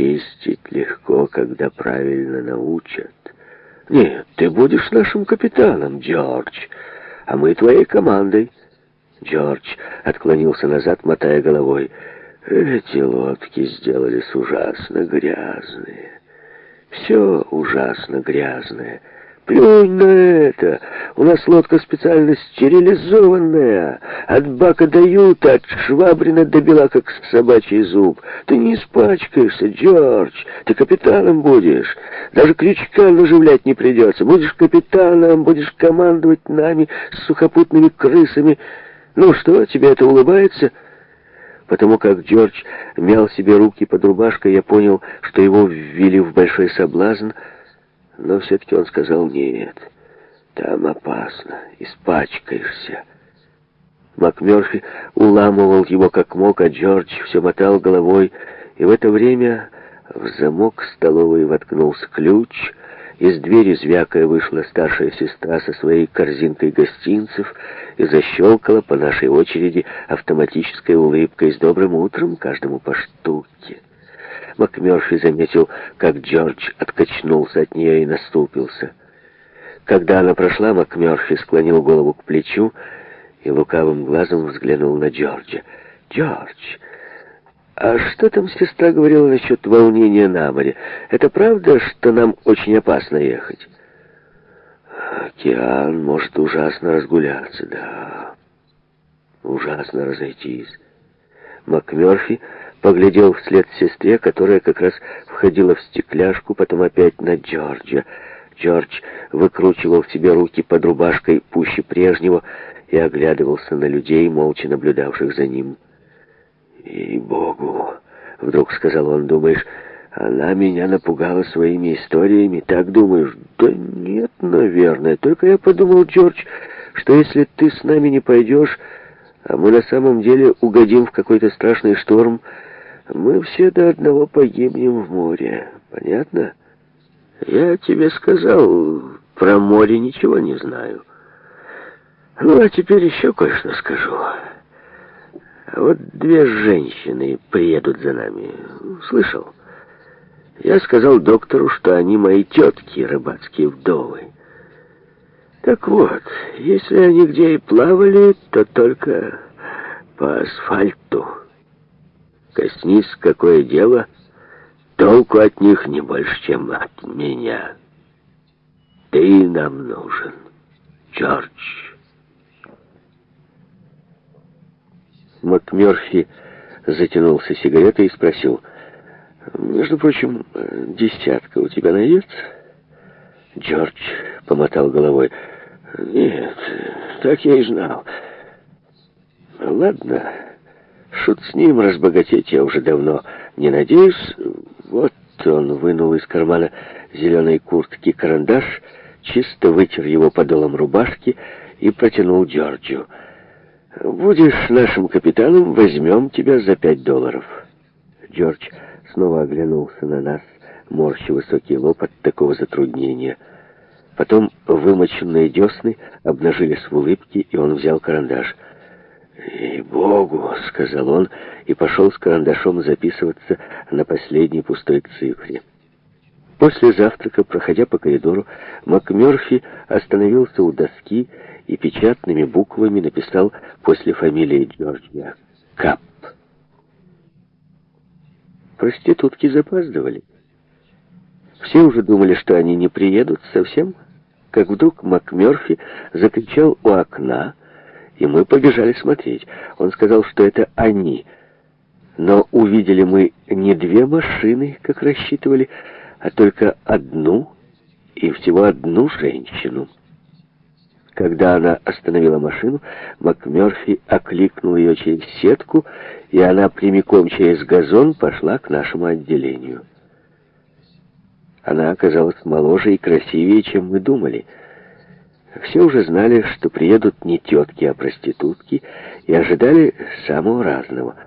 Чистить легко, когда правильно научат. Нет, ты будешь нашим капитаном, Джордж, а мы твоей командой. Джордж отклонился назад, мотая головой. Эти лодки сделались ужасно грязные. Все ужасно грязное. Плюнь на это! У нас лодка специально стерилизованная, от бака до юта, от швабрина до бела, как собачий зуб. Ты не испачкаешься, Джордж, ты капитаном будешь. Даже крючка наживлять не придется. Будешь капитаном, будешь командовать нами с сухопутными крысами. Ну что, тебе это улыбается?» Потому как Джордж мял себе руки под рубашкой, я понял, что его ввели в большой соблазн, но все-таки он сказал «нет». Там опасно, испачкаешься. МакМёрфи уламывал его как мог, а Джордж все мотал головой, и в это время в замок столовой воткнулся ключ, из двери звякая вышла старшая сестра со своей корзинкой гостинцев и защелкала по нашей очереди автоматической улыбкой с добрым утром каждому по штуке. МакМёрфи заметил, как Джордж откачнулся от нее и наступился. Когда она прошла, МакМерфи склонил голову к плечу и лукавым глазом взглянул на Джорджа. «Джордж, а что там сестра говорила насчет волнения на море? Это правда, что нам очень опасно ехать?» «Океан может ужасно разгуляться, да. Ужасно разойтись». МакМерфи поглядел вслед сестре, которая как раз входила в стекляшку, потом опять на Джорджа. Джордж выкручивал себе руки под рубашкой пуще прежнего и оглядывался на людей, молча наблюдавших за ним. «И богу!» — вдруг сказал он, — «думаешь, она меня напугала своими историями, так думаешь?» «Да нет, наверное. Только я подумал, Джордж, что если ты с нами не пойдешь, а мы на самом деле угодим в какой-то страшный шторм, мы все до одного погибнем в море. Понятно?» Я тебе сказал, про море ничего не знаю. Ну, а теперь еще кое-что скажу. Вот две женщины приедут за нами. Слышал? Я сказал доктору, что они мои тетки, рыбацкие вдовы. Так вот, если они где и плавали, то только по асфальту. Коснись, какое дело — Толку от них не больше, чем от меня. Ты нам нужен, Джордж. МакМерфи затянулся сигаретой и спросил, «Между прочим, десятка у тебя найдется?» Джордж помотал головой. «Нет, так я и знал. Ладно, шут с ним, разбогатеть я уже давно не надеюсь. Вот он вынул из кармана зеленой куртки карандаш, чисто вытер его подолом рубашки и протянул Джорджу. «Будешь нашим капитаном, возьмем тебя за пять долларов». Джордж снова оглянулся на нас, морщив высокий лоб от такого затруднения. Потом вымоченные десны обнажились в улыбке, и он взял карандаш — и Богу, — сказал он и пошел с карандашом записываться на последней пустой цифре. После завтрака, проходя по коридору, МакМерфи остановился у доски и печатными буквами написал после фамилии Джорджия «Кап». Проститутки запаздывали. Все уже думали, что они не приедут совсем, как вдруг МакМерфи закричал у окна и мы побежали смотреть. Он сказал, что это они. Но увидели мы не две машины, как рассчитывали, а только одну и всего одну женщину. Когда она остановила машину, МакМёрфи окликнул ее через сетку, и она прямиком через газон пошла к нашему отделению. Она оказалась моложе и красивее, чем мы думали — все уже знали, что приедут не тетки, а проститутки, и ожидали самого разного —